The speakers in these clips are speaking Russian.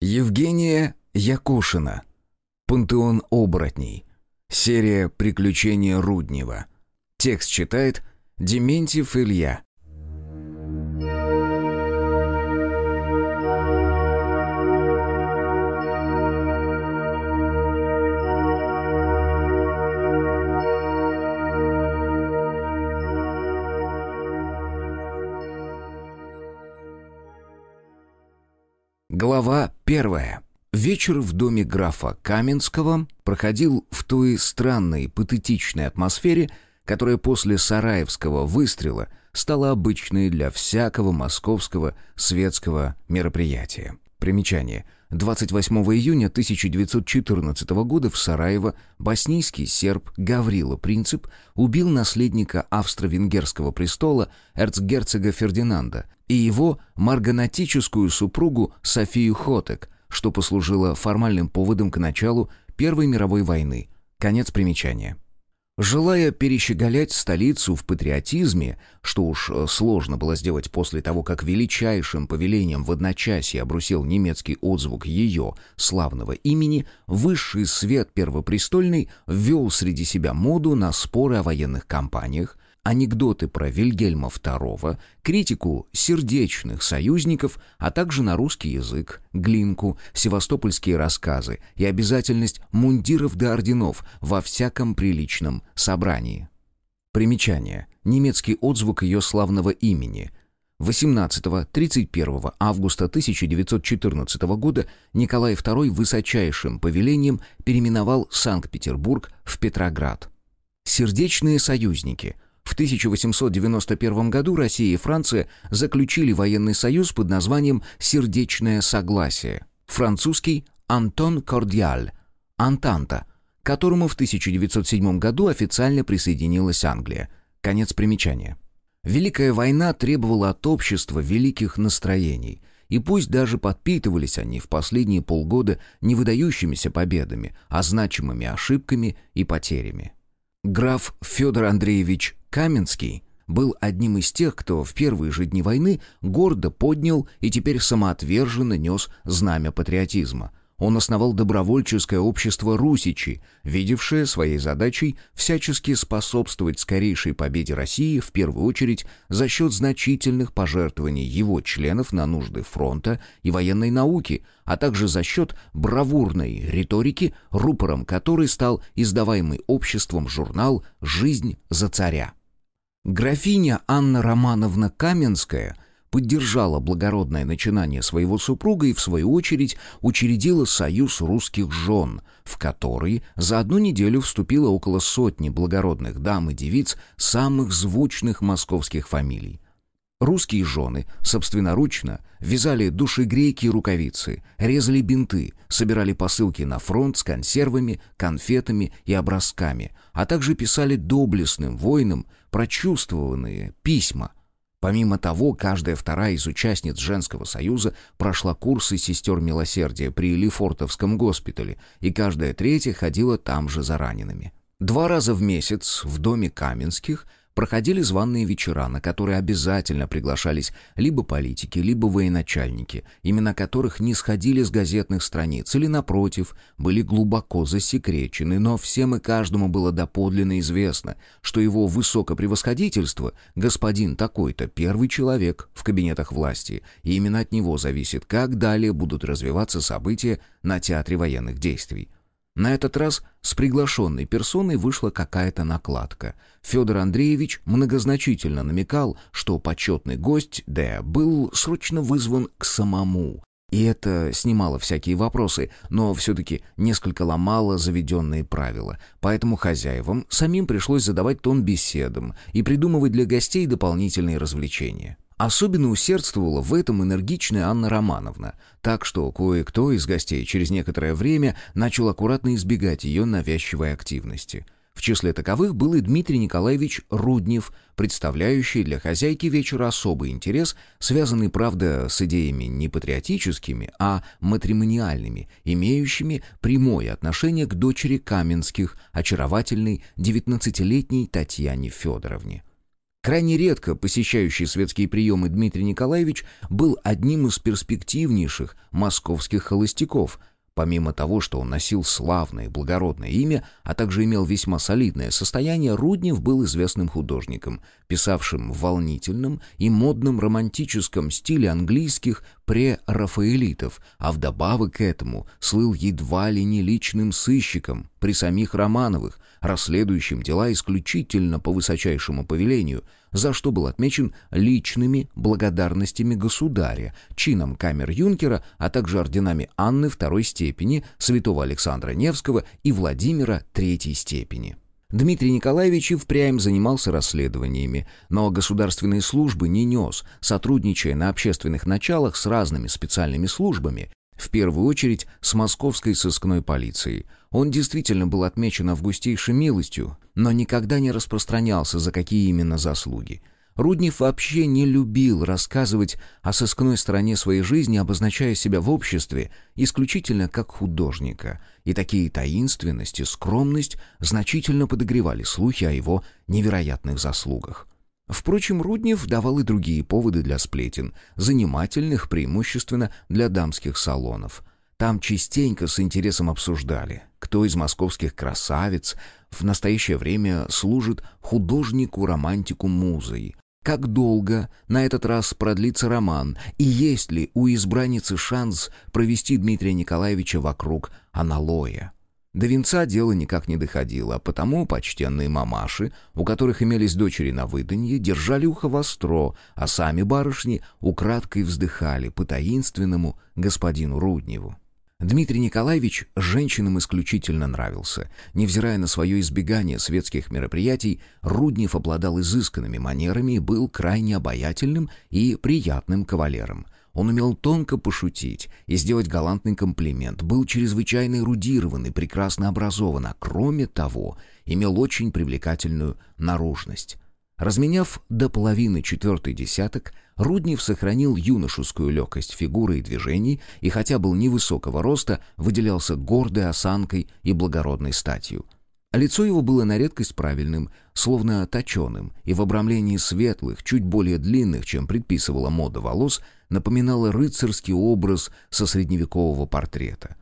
Евгения Якушина. Пантеон оборотней. Серия «Приключения Руднева». Текст читает Дементьев Илья. Глава первая. Вечер в доме графа Каменского проходил в той странной, патетичной атмосфере, которая после Сараевского выстрела стала обычной для всякого московского светского мероприятия. Примечание. 28 июня 1914 года в Сараево боснийский серб Гаврила Принцип убил наследника австро-венгерского престола эрцгерцога Фердинанда и его марганатическую супругу Софию Хотек, что послужило формальным поводом к началу Первой мировой войны. Конец примечания. Желая перещеголять столицу в патриотизме, что уж э, сложно было сделать после того, как величайшим повелением в одночасье обрусил немецкий отзвук ее славного имени, высший свет первопрестольный ввел среди себя моду на споры о военных кампаниях, анекдоты про Вильгельма II, критику сердечных союзников, а также на русский язык, глинку, севастопольские рассказы и обязательность мундиров до орденов во всяком приличном собрании. Примечание. Немецкий отзвук ее славного имени – 18-31 августа 1914 года Николай II высочайшим повелением переименовал Санкт-Петербург в Петроград. Сердечные союзники – в 1891 году Россия и Франция заключили военный союз под названием «Сердечное согласие». Французский «Антон Кордиаль» – «Антанта», которому в 1907 году официально присоединилась Англия. Конец примечания. Великая война требовала от общества великих настроений – и пусть даже подпитывались они в последние полгода не выдающимися победами, а значимыми ошибками и потерями. Граф Федор Андреевич Каменский был одним из тех, кто в первые же дни войны гордо поднял и теперь самоотверженно нес знамя патриотизма. Он основал добровольческое общество «Русичи», видевшее своей задачей всячески способствовать скорейшей победе России, в первую очередь за счет значительных пожертвований его членов на нужды фронта и военной науки, а также за счет бравурной риторики, рупором которой стал издаваемый обществом журнал «Жизнь за царя». Графиня Анна Романовна Каменская поддержала благородное начинание своего супруга и, в свою очередь, учредила союз русских жен, в который за одну неделю вступило около сотни благородных дам и девиц самых звучных московских фамилий. Русские жены собственноручно вязали душегрейки и рукавицы, резали бинты, собирали посылки на фронт с консервами, конфетами и образками, а также писали доблестным воинам прочувствованные письма. Помимо того, каждая вторая из участниц женского союза прошла курсы сестер милосердия при Лефортовском госпитале, и каждая третья ходила там же за ранеными. Два раза в месяц в доме Каменских проходили званные вечера, на которые обязательно приглашались либо политики, либо военачальники, имена которых не сходили с газетных страниц или, напротив, были глубоко засекречены, но всем и каждому было доподлинно известно, что его высокопревосходительство, господин такой-то, первый человек в кабинетах власти, и именно от него зависит, как далее будут развиваться события на театре военных действий. На этот раз с приглашенной персоной вышла какая-то накладка. Федор Андреевич многозначительно намекал, что почетный гость Д был срочно вызван к самому. И это снимало всякие вопросы, но все-таки несколько ломало заведенные правила. Поэтому хозяевам самим пришлось задавать тон беседам и придумывать для гостей дополнительные развлечения. Особенно усердствовала в этом энергичная Анна Романовна, так что кое-кто из гостей через некоторое время начал аккуратно избегать ее навязчивой активности. В числе таковых был и Дмитрий Николаевич Руднев, представляющий для хозяйки вечера особый интерес, связанный, правда, с идеями не патриотическими, а матримониальными, имеющими прямое отношение к дочери Каменских, очаровательной 19-летней Татьяне Федоровне. Крайне редко посещающий светские приемы Дмитрий Николаевич был одним из перспективнейших московских холостяков – Помимо того, что он носил славное и благородное имя, а также имел весьма солидное состояние, Руднев был известным художником, писавшим в волнительном и модном романтическом стиле английских прерафаэлитов, а вдобавок к этому слыл едва ли не личным сыщиком при самих Романовых, расследующим дела исключительно по высочайшему повелению, за что был отмечен личными благодарностями государя, чином камер-юнкера, а также орденами Анны второй степени, святого Александра Невского и Владимира третьей степени. Дмитрий Николаевич и впрямь занимался расследованиями, но государственные службы не нес, сотрудничая на общественных началах с разными специальными службами, в первую очередь с московской сыскной полицией. Он действительно был отмечен августейшей милостью, но никогда не распространялся, за какие именно заслуги. Руднев вообще не любил рассказывать о сыскной стороне своей жизни, обозначая себя в обществе исключительно как художника, и такие таинственность и скромность значительно подогревали слухи о его невероятных заслугах. Впрочем, Руднев давал и другие поводы для сплетен, занимательных преимущественно для дамских салонов. Там частенько с интересом обсуждали, кто из московских красавиц в настоящее время служит художнику-романтику музой, как долго на этот раз продлится роман, и есть ли у избранницы шанс провести Дмитрия Николаевича вокруг аналоя. До венца дело никак не доходило, а потому почтенные мамаши, у которых имелись дочери на выданье, держали ухо востро, а сами барышни украдкой вздыхали по таинственному господину Рудневу. Дмитрий Николаевич женщинам исключительно нравился. Невзирая на свое избегание светских мероприятий, Руднев обладал изысканными манерами и был крайне обаятельным и приятным кавалером — он умел тонко пошутить и сделать галантный комплимент, был чрезвычайно эрудированный, прекрасно образован, а кроме того, имел очень привлекательную наружность. Разменяв до половины четвертый десяток, Руднев сохранил юношескую легкость фигуры и движений и хотя был невысокого роста, выделялся гордой осанкой и благородной статью – Лицо его было на редкость правильным, словно точеным, и в обрамлении светлых, чуть более длинных, чем предписывала мода волос, напоминало рыцарский образ со средневекового портрета.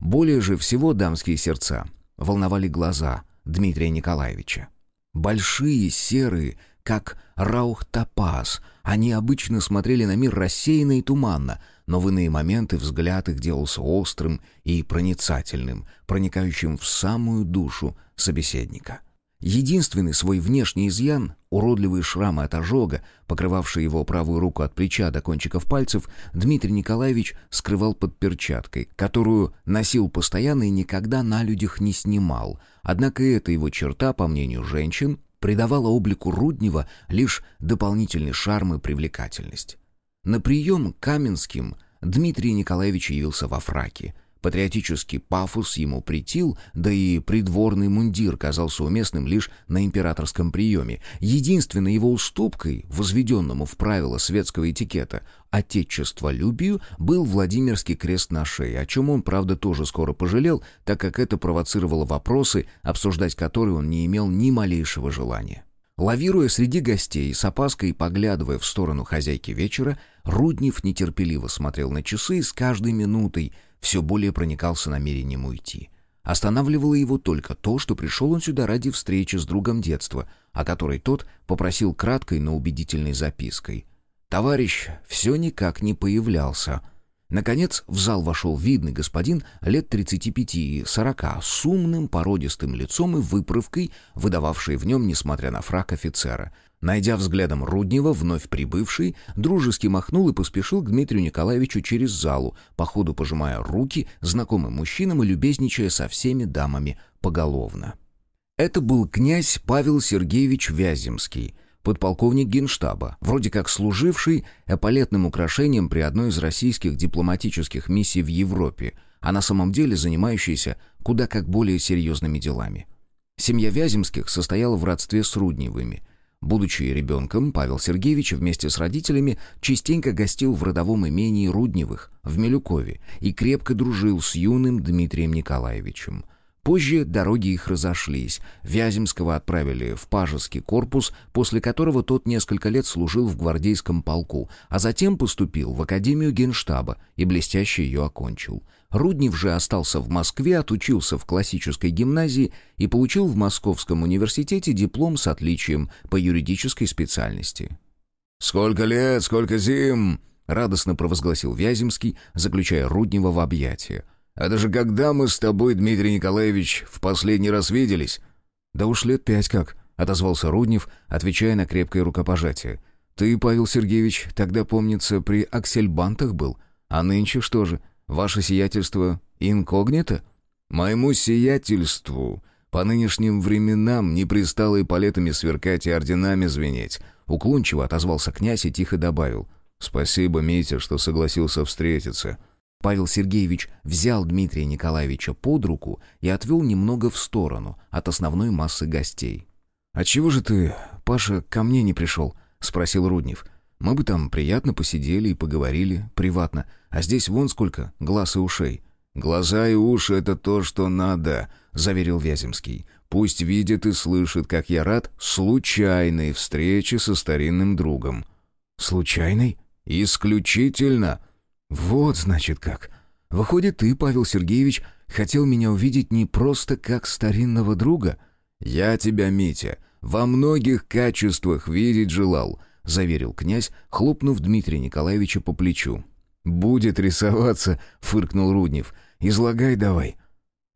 Более же всего дамские сердца волновали глаза Дмитрия Николаевича. Большие, серые, как раухтопаз, они обычно смотрели на мир рассеянно и туманно, но в иные моменты взгляд их делался острым и проницательным, проникающим в самую душу собеседника. Единственный свой внешний изъян, уродливые шрамы от ожога, покрывавшие его правую руку от плеча до кончиков пальцев, Дмитрий Николаевич скрывал под перчаткой, которую носил постоянно и никогда на людях не снимал. Однако эта его черта, по мнению женщин, придавала облику Руднева лишь дополнительный шарм и привлекательность. На прием к Каменским Дмитрий Николаевич явился во фраке. Патриотический пафос ему притил, да и придворный мундир казался уместным лишь на императорском приеме. Единственной его уступкой, возведенному в правила светского этикета, отечестволюбию, был Владимирский крест на шее, о чем он, правда, тоже скоро пожалел, так как это провоцировало вопросы, обсуждать которые он не имел ни малейшего желания. Лавируя среди гостей, с опаской поглядывая в сторону хозяйки вечера, Руднев нетерпеливо смотрел на часы с каждой минутой все более проникался намерением уйти. Останавливало его только то, что пришел он сюда ради встречи с другом детства, о которой тот попросил краткой, но убедительной запиской. Товарищ все никак не появлялся — Наконец в зал вошел видный господин лет 35-40 с умным породистым лицом и выправкой, выдававшей в нем, несмотря на фрак офицера. Найдя взглядом Руднева, вновь прибывший, дружески махнул и поспешил к Дмитрию Николаевичу через залу, по ходу пожимая руки знакомым мужчинам и любезничая со всеми дамами поголовно. Это был князь Павел Сергеевич Вяземский — подполковник генштаба, вроде как служивший эполетным украшением при одной из российских дипломатических миссий в Европе, а на самом деле занимающийся куда как более серьезными делами. Семья Вяземских состояла в родстве с Рудневыми. Будучи ребенком, Павел Сергеевич вместе с родителями частенько гостил в родовом имении Рудневых в Милюкове и крепко дружил с юным Дмитрием Николаевичем – Позже дороги их разошлись. Вяземского отправили в Пажеский корпус, после которого тот несколько лет служил в гвардейском полку, а затем поступил в Академию Генштаба и блестяще ее окончил. Руднев же остался в Москве, отучился в классической гимназии и получил в Московском университете диплом с отличием по юридической специальности. «Сколько лет, сколько зим!» — радостно провозгласил Вяземский, заключая Руднева в объятия. «А даже когда мы с тобой, Дмитрий Николаевич, в последний раз виделись?» «Да уж лет пять как», — отозвался Руднев, отвечая на крепкое рукопожатие. «Ты, Павел Сергеевич, тогда, помнится, при аксельбантах был. А нынче что же, ваше сиятельство инкогнито?» «Моему сиятельству по нынешним временам не пристало и палетами сверкать и орденами звенеть», — уклончиво отозвался князь и тихо добавил. «Спасибо, Митя, что согласился встретиться». Павел Сергеевич взял Дмитрия Николаевича под руку и отвел немного в сторону от основной массы гостей. «А чего же ты, Паша, ко мне не пришел?» — спросил Руднев. «Мы бы там приятно посидели и поговорили, приватно, а здесь вон сколько глаз и ушей». «Глаза и уши — это то, что надо», — заверил Вяземский. «Пусть видит и слышит, как я рад случайной встрече со старинным другом». «Случайной?» «Исключительно», «Вот, значит, как. Выходит, ты, Павел Сергеевич, хотел меня увидеть не просто как старинного друга?» «Я тебя, Митя, во многих качествах видеть желал», — заверил князь, хлопнув Дмитрия Николаевича по плечу. «Будет рисоваться», — фыркнул Руднев. «Излагай давай».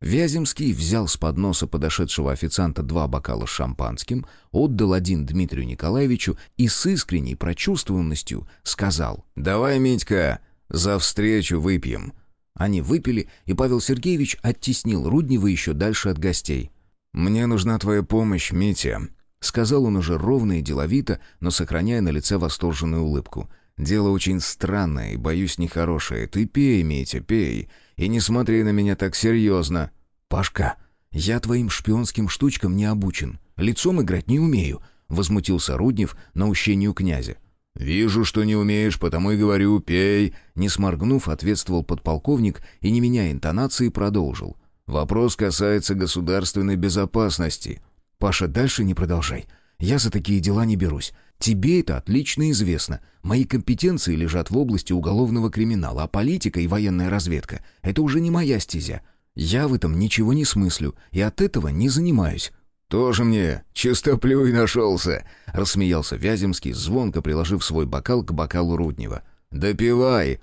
Вяземский взял с подноса подошедшего официанта два бокала с шампанским, отдал один Дмитрию Николаевичу и с искренней прочувствованностью сказал «Давай, Митька, за встречу выпьем». Они выпили, и Павел Сергеевич оттеснил Руднева еще дальше от гостей. «Мне нужна твоя помощь, Митя», — сказал он уже ровно и деловито, но сохраняя на лице восторженную улыбку. «Дело очень странное и, боюсь, нехорошее. Ты пей, Митя, пей, и не смотри на меня так серьезно». «Пашка, я твоим шпионским штучкам не обучен, лицом играть не умею», — возмутился Руднев наущению князя. «Вижу, что не умеешь, потому и говорю, пей!» Не сморгнув, ответствовал подполковник и, не меняя интонации, продолжил. «Вопрос касается государственной безопасности». «Паша, дальше не продолжай. Я за такие дела не берусь. Тебе это отлично известно. Мои компетенции лежат в области уголовного криминала, а политика и военная разведка — это уже не моя стезя. Я в этом ничего не смыслю и от этого не занимаюсь». «Тоже мне чистоплюй нашелся!» — рассмеялся Вяземский, звонко приложив свой бокал к бокалу Руднева. «Допивай!»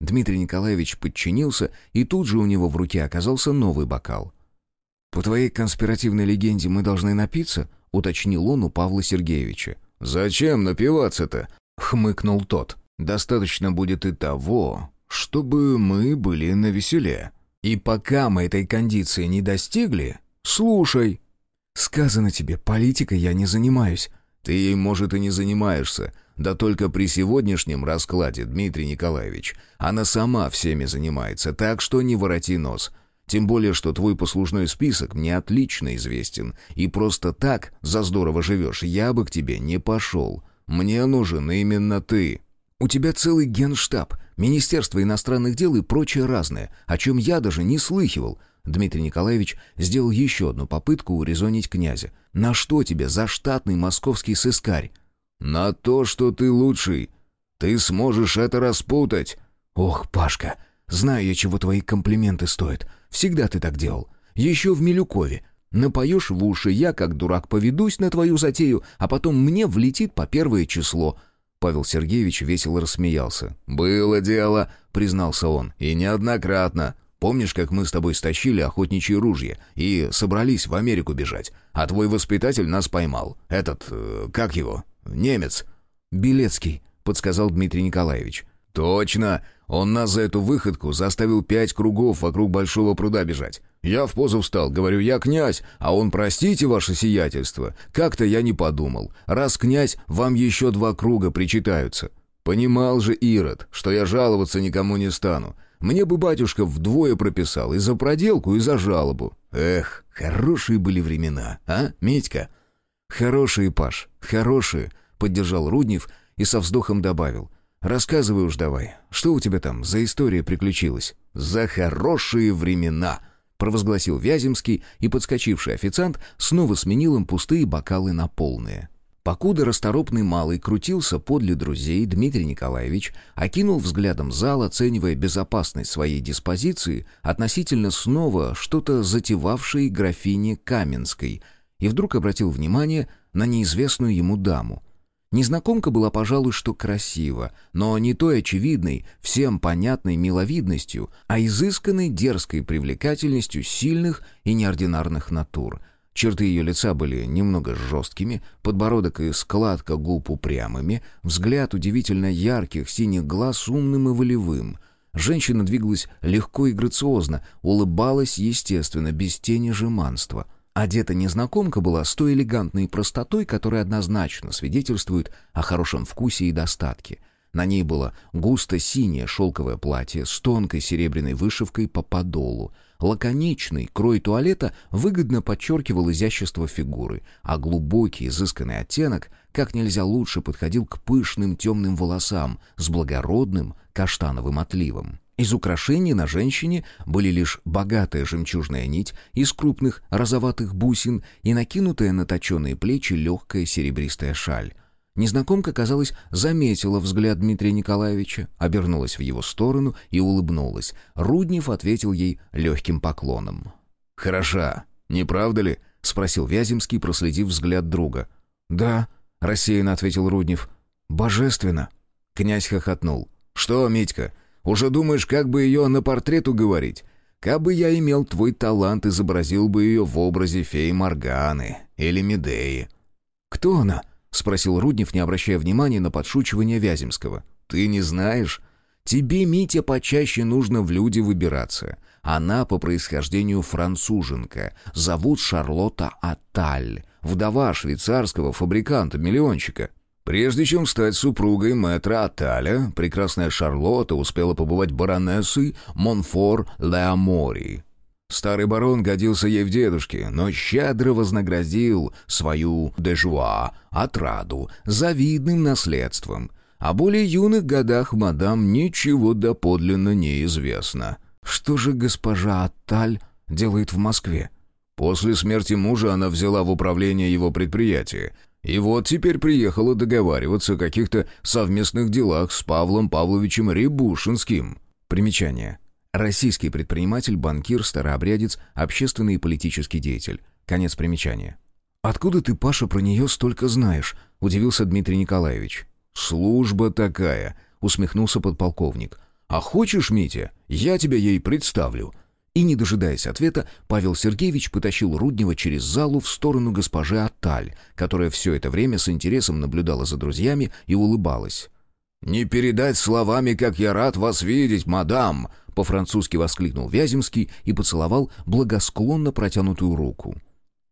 Дмитрий Николаевич подчинился, и тут же у него в руке оказался новый бокал. «По твоей конспиративной легенде мы должны напиться?» — уточнил он у Павла Сергеевича. «Зачем напиваться-то?» — хмыкнул тот. «Достаточно будет и того, чтобы мы были навеселе. И пока мы этой кондиции не достигли, слушай!» «Сказано тебе, политикой я не занимаюсь». «Ты может, и не занимаешься. Да только при сегодняшнем раскладе, Дмитрий Николаевич, она сама всеми занимается, так что не вороти нос. Тем более, что твой послужной список мне отлично известен, и просто так, за здорово живешь, я бы к тебе не пошел. Мне нужен именно ты». «У тебя целый генштаб, Министерство иностранных дел и прочее разное, о чем я даже не слыхивал. Дмитрий Николаевич сделал еще одну попытку урезонить князя. «На что тебе за штатный московский сыскарь?» «На то, что ты лучший. Ты сможешь это распутать». «Ох, Пашка, знаю я, чего твои комплименты стоят. Всегда ты так делал. Еще в Милюкове. Напоешь в уши, я, как дурак, поведусь на твою затею, а потом мне влетит по первое число». Павел Сергеевич весело рассмеялся. «Было дело», — признался он, — «и неоднократно. Помнишь, как мы с тобой стащили охотничьи ружья и собрались в Америку бежать, а твой воспитатель нас поймал? Этот, э, как его, немец?» «Белецкий», — подсказал Дмитрий Николаевич. «Точно! Он нас за эту выходку заставил пять кругов вокруг большого пруда бежать. Я в позу встал, говорю, я князь, а он, простите, ваше сиятельство. Как-то я не подумал. Раз князь, вам еще два круга причитаются. Понимал же Ирод, что я жаловаться никому не стану. Мне бы батюшка вдвое прописал и за проделку, и за жалобу. Эх, хорошие были времена, а, Митька?» «Хорошие, Паш, хорошие», — поддержал Руднев и со вздохом добавил. «Рассказывай уж давай, что у тебя там за история приключилась?» «За хорошие времена», — провозгласил Вяземский, и подскочивший официант снова сменил им пустые бокалы на полные. Покуда расторопный малый крутился подле друзей, Дмитрий Николаевич окинул взглядом зал, оценивая безопасность своей диспозиции относительно снова что-то затевавшей графине Каменской, и вдруг обратил внимание на неизвестную ему даму. Незнакомка была, пожалуй, что красива, но не той очевидной, всем понятной миловидностью, а изысканной дерзкой привлекательностью сильных и неординарных натур — Черты ее лица были немного жесткими, подбородок и складка губ упрямыми, взгляд удивительно ярких синих глаз умным и волевым. Женщина двигалась легко и грациозно, улыбалась естественно, без тени жеманства. Одета незнакомка была с той элегантной простотой, которая однозначно свидетельствует о хорошем вкусе и достатке. На ней было густо синее шелковое платье с тонкой серебряной вышивкой по подолу, Лаконичный крой туалета выгодно подчеркивал изящество фигуры, а глубокий, изысканный оттенок как нельзя лучше подходил к пышным темным волосам с благородным каштановым отливом. Из украшений на женщине были лишь богатая жемчужная нить из крупных розоватых бусин и накинутая на точеные плечи легкая серебристая шаль. Незнакомка, казалось, заметила взгляд Дмитрия Николаевича, обернулась в его сторону и улыбнулась. Руднев ответил ей легким поклоном. «Хороша, не правда ли?» — спросил Вяземский, проследив взгляд друга. «Да», — рассеянно ответил Руднев. «Божественно». Князь хохотнул. «Что, Митька, уже думаешь, как бы ее на портрет уговорить? Как бы я имел твой талант, изобразил бы ее в образе феи Морганы или Медеи». «Кто она?» — спросил Руднев, не обращая внимания на подшучивание Вяземского. «Ты не знаешь? Тебе, Митя, почаще нужно в люди выбираться. Она по происхождению француженка. Зовут Шарлотта Аталь, вдова швейцарского фабриканта-миллионщика. Прежде чем стать супругой мэтра Аталя, прекрасная Шарлотта успела побывать баронессой Монфор Леомори. Старый барон годился ей в дедушке, но щедро вознаградил свою дежуа, отраду, завидным наследством. О более юных годах мадам ничего доподлинно не известно. Что же госпожа Атталь делает в Москве? После смерти мужа она взяла в управление его предприятия. И вот теперь приехала договариваться о каких-то совместных делах с Павлом Павловичем Рябушинским. Примечание. Российский предприниматель, банкир, старообрядец, общественный и политический деятель. Конец примечания. «Откуда ты, Паша, про нее столько знаешь?» — удивился Дмитрий Николаевич. «Служба такая», — усмехнулся подполковник. «А хочешь, Митя, я тебя ей представлю?» И, не дожидаясь ответа, Павел Сергеевич потащил Руднева через залу в сторону госпожи Аталь, которая все это время с интересом наблюдала за друзьями и улыбалась. «Не передать словами, как я рад вас видеть, мадам!» По-французски воскликнул Вяземский и поцеловал благосклонно протянутую руку.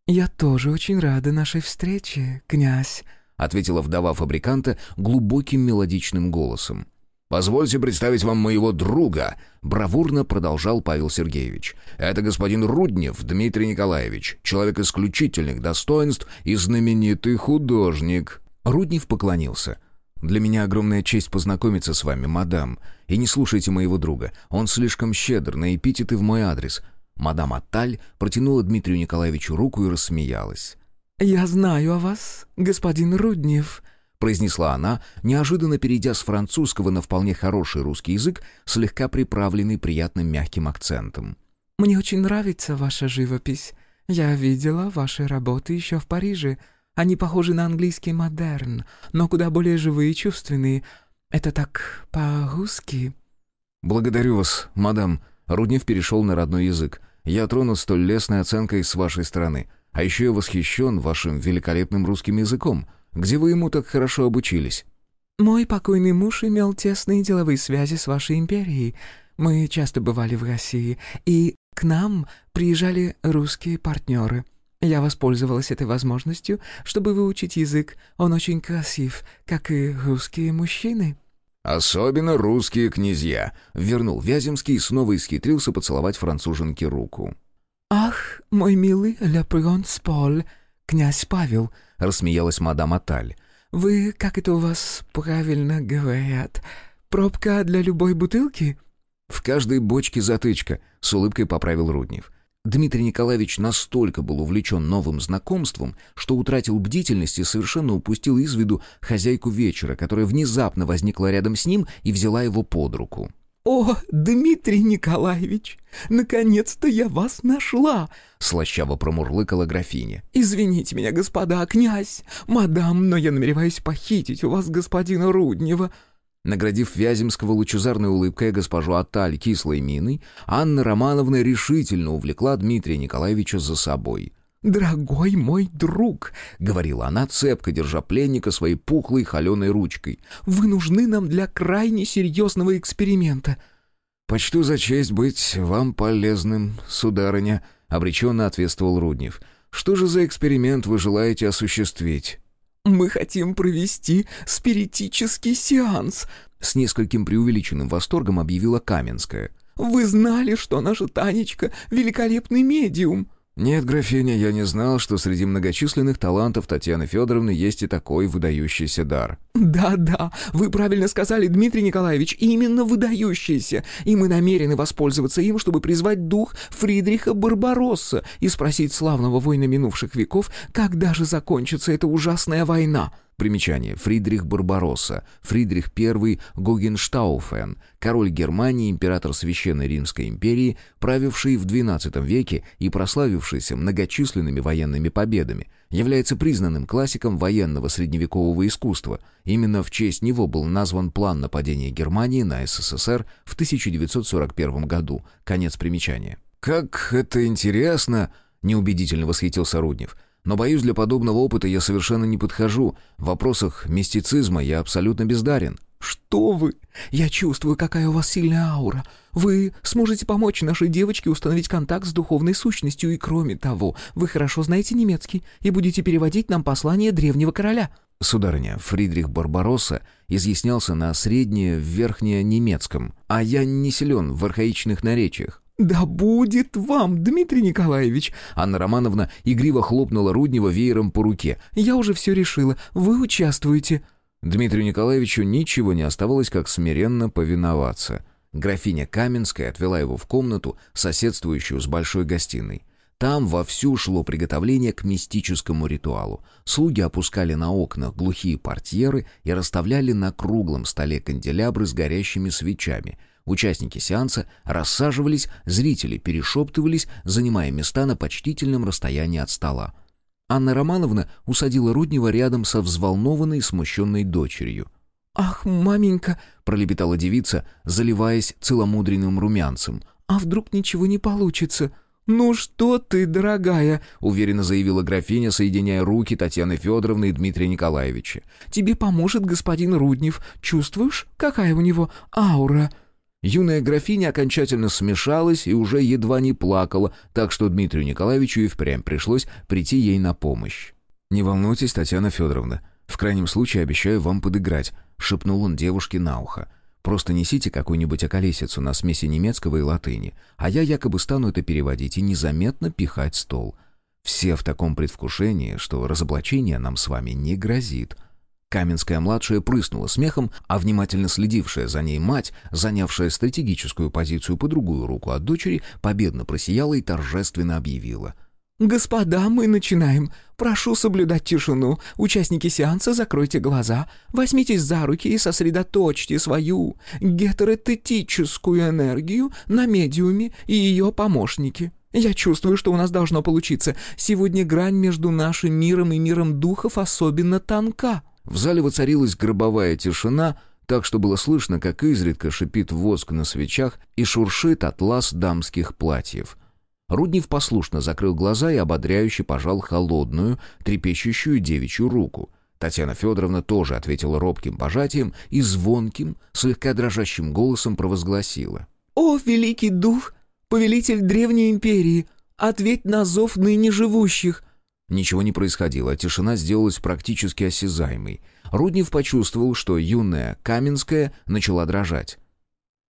«Я тоже очень рада нашей встрече, князь», — ответила вдова фабриканта глубоким мелодичным голосом. «Позвольте представить вам моего друга», — бравурно продолжал Павел Сергеевич. «Это господин Руднев Дмитрий Николаевич, человек исключительных достоинств и знаменитый художник». Руднев поклонился. «Для меня огромная честь познакомиться с вами, мадам. И не слушайте моего друга. Он слишком щедр на эпитеты в мой адрес». Мадам Атталь протянула Дмитрию Николаевичу руку и рассмеялась. «Я знаю о вас, господин Руднев», — произнесла она, неожиданно перейдя с французского на вполне хороший русский язык, слегка приправленный приятным мягким акцентом. «Мне очень нравится ваша живопись. Я видела ваши работы еще в Париже. Они похожи на английский модерн, но куда более живые и чувственные. Это так по-русски». «Благодарю вас, мадам». Руднев перешел на родной язык. «Я тронут столь лестной оценкой с вашей стороны. А еще я восхищен вашим великолепным русским языком. Где вы ему так хорошо обучились?» «Мой покойный муж имел тесные деловые связи с вашей империей. Мы часто бывали в России, и к нам приезжали русские партнеры. Я воспользовалась этой возможностью, чтобы выучить язык. Он очень красив, как и русские мужчины». «Особенно русские князья», — вернул Вяземский и снова исхитрился поцеловать француженке руку. «Ах, мой милый Ле Принц Поль, князь Павел», — рассмеялась мадам Аталь. «Вы, как это у вас правильно говорят, пробка для любой бутылки?» «В каждой бочке затычка», — с улыбкой поправил Руднев. Дмитрий Николаевич настолько был увлечен новым знакомством, что утратил бдительность и совершенно упустил из виду хозяйку вечера, которая внезапно возникла рядом с ним и взяла его под руку. «О, Дмитрий Николаевич, наконец-то я вас нашла!» — слащаво промурлыкала графиня. «Извините меня, господа, князь, мадам, но я намереваюсь похитить у вас господина Руднева». Наградив Вяземского лучезарной улыбкой госпожу Аталь кислой миной, Анна Романовна решительно увлекла Дмитрия Николаевича за собой. «Дорогой мой друг», — говорила она, цепко держа пленника своей пухлой холеной ручкой, — «вы нужны нам для крайне серьезного эксперимента». «Почту за честь быть вам полезным, сударыня», — обреченно ответствовал Руднев. «Что же за эксперимент вы желаете осуществить?» «Мы хотим провести спиритический сеанс», — с нескольким преувеличенным восторгом объявила Каменская. «Вы знали, что наша Танечка — великолепный медиум?» «Нет, графиня, я не знал, что среди многочисленных талантов Татьяны Федоровны есть и такой выдающийся дар». «Да-да, вы правильно сказали, Дмитрий Николаевич, именно выдающийся, и мы намерены воспользоваться им, чтобы призвать дух Фридриха Барбаросса и спросить славного воина минувших веков, когда же закончится эта ужасная война». Примечание. Фридрих Барбаросса, Фридрих I Гогенштауфен, король Германии, император Священной Римской империи, правивший в XII веке и прославившийся многочисленными военными победами, является признанным классиком военного средневекового искусства. Именно в честь него был назван план нападения Германии на СССР в 1941 году. Конец примечания. «Как это интересно!» — неубедительно восхитился Руднев — но, боюсь, для подобного опыта я совершенно не подхожу. В вопросах мистицизма я абсолютно бездарен». «Что вы? Я чувствую, какая у вас сильная аура. Вы сможете помочь нашей девочке установить контакт с духовной сущностью, и кроме того, вы хорошо знаете немецкий и будете переводить нам послание древнего короля». Сударыня, Фридрих Барбаросса изъяснялся на средне-верхне-немецком, а я не силен в архаичных наречиях. «Да будет вам, Дмитрий Николаевич!» Анна Романовна игриво хлопнула Руднева веером по руке. «Я уже все решила. Вы участвуете». Дмитрию Николаевичу ничего не оставалось, как смиренно повиноваться. Графиня Каменская отвела его в комнату, соседствующую с большой гостиной. Там вовсю шло приготовление к мистическому ритуалу. Слуги опускали на окнах глухие портьеры и расставляли на круглом столе канделябры с горящими свечами — Участники сеанса рассаживались, зрители перешептывались, занимая места на почтительном расстоянии от стола. Анна Романовна усадила Руднева рядом со взволнованной и смущенной дочерью. «Ах, маменька!» — пролепетала девица, заливаясь целомудренным румянцем. «А вдруг ничего не получится?» «Ну что ты, дорогая!» — уверенно заявила графиня, соединяя руки Татьяны Федоровны и Дмитрия Николаевича. «Тебе поможет господин Руднев. Чувствуешь, какая у него аура?» Юная графиня окончательно смешалась и уже едва не плакала, так что Дмитрию Николаевичу и впрямь пришлось прийти ей на помощь. «Не волнуйтесь, Татьяна Федоровна. В крайнем случае обещаю вам подыграть», — шепнул он девушке на ухо. «Просто несите какую-нибудь околесицу на смеси немецкого и латыни, а я якобы стану это переводить и незаметно пихать стол. Все в таком предвкушении, что разоблачение нам с вами не грозит». Каменская-младшая прыснула смехом, а внимательно следившая за ней мать, занявшая стратегическую позицию по другую руку от дочери, победно просияла и торжественно объявила. «Господа, мы начинаем. Прошу соблюдать тишину. Участники сеанса, закройте глаза, возьмитесь за руки и сосредоточьте свою гетеротетическую энергию на медиуме и ее помощнике. Я чувствую, что у нас должно получиться. Сегодня грань между нашим миром и миром духов особенно тонка». В зале воцарилась гробовая тишина, так что было слышно, как изредка шипит воск на свечах и шуршит атлас дамских платьев. Руднев послушно закрыл глаза и ободряюще пожал холодную, трепещущую девичью руку. Татьяна Федоровна тоже ответила робким пожатием и звонким, слегка дрожащим голосом провозгласила. «О, великий дух, повелитель древней империи, ответь на зов ныне живущих!» Ничего не происходило, а тишина сделалась практически осязаемой. Руднев почувствовал, что юная Каменская начала дрожать.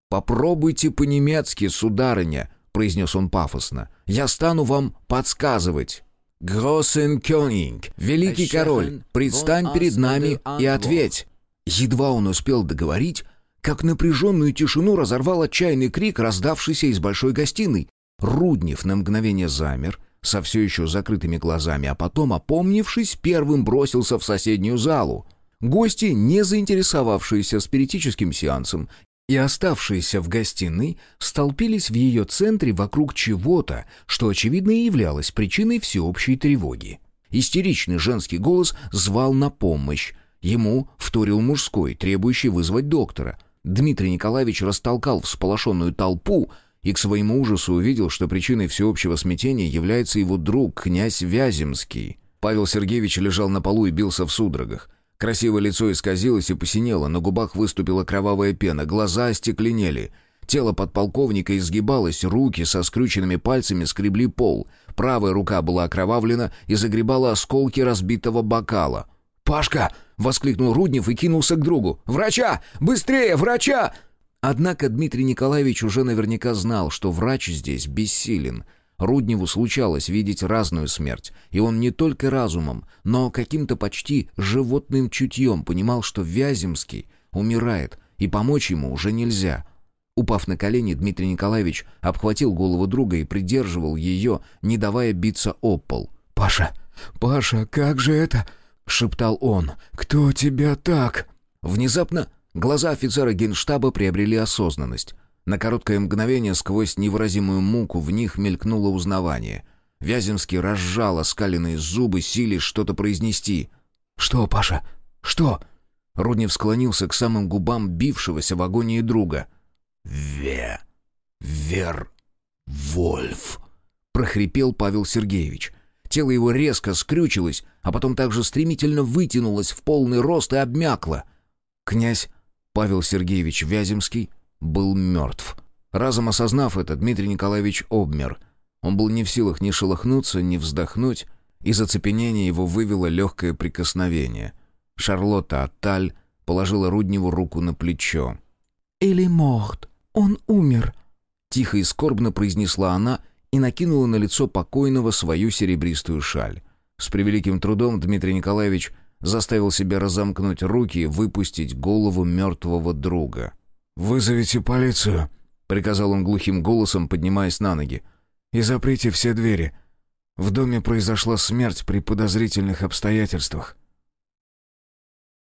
«Попробуйте по-немецки, сударыня», — произнес он пафосно. «Я стану вам подсказывать». «Гроссен Кёнинг, великий король, предстань перед нами и ответь». Едва он успел договорить, как напряженную тишину разорвал отчаянный крик, раздавшийся из большой гостиной. Руднев на мгновение замер, со все еще закрытыми глазами, а потом, опомнившись, первым бросился в соседнюю залу. Гости, не заинтересовавшиеся спиритическим сеансом и оставшиеся в гостиной, столпились в ее центре вокруг чего-то, что, очевидно, и являлось причиной всеобщей тревоги. Истеричный женский голос звал на помощь. Ему вторил мужской, требующий вызвать доктора. Дмитрий Николаевич растолкал всполошенную толпу и к своему ужасу увидел, что причиной всеобщего смятения является его друг, князь Вяземский. Павел Сергеевич лежал на полу и бился в судорогах. Красивое лицо исказилось и посинело, на губах выступила кровавая пена, глаза остекленели. Тело подполковника изгибалось, руки со скрюченными пальцами скребли пол. Правая рука была окровавлена и загребала осколки разбитого бокала. «Пашка!» — воскликнул Руднев и кинулся к другу. «Врача! Быстрее, врача!» Однако Дмитрий Николаевич уже наверняка знал, что врач здесь бессилен. Рудневу случалось видеть разную смерть, и он не только разумом, но каким-то почти животным чутьем понимал, что Вяземский умирает, и помочь ему уже нельзя. Упав на колени, Дмитрий Николаевич обхватил голову друга и придерживал ее, не давая биться об пол. «Паша, Паша, как же это?» — шептал он. «Кто тебя так?» Внезапно Глаза офицера генштаба приобрели осознанность. На короткое мгновение сквозь невыразимую муку в них мелькнуло узнавание. Вяземский разжал оскаленные зубы, силясь что-то произнести. «Что, Паша? Что?» Руднев склонился к самым губам бившегося в агонии друга. «Ве... Вер... Вольф...» — прохрипел Павел Сергеевич. Тело его резко скрючилось, а потом также стремительно вытянулось в полный рост и обмякло. Князь Павел Сергеевич Вяземский был мертв. Разом осознав это, Дмитрий Николаевич обмер. Он был не в силах ни шелохнуться, ни вздохнуть. Из оцепенения его вывело легкое прикосновение. Шарлотта Атталь положила Рудневу руку на плечо. «Или морт, он умер», — тихо и скорбно произнесла она и накинула на лицо покойного свою серебристую шаль. С превеликим трудом Дмитрий Николаевич заставил себя разомкнуть руки и выпустить голову мертвого друга. «Вызовите полицию», — приказал он глухим голосом, поднимаясь на ноги. «И заприте все двери. В доме произошла смерть при подозрительных обстоятельствах».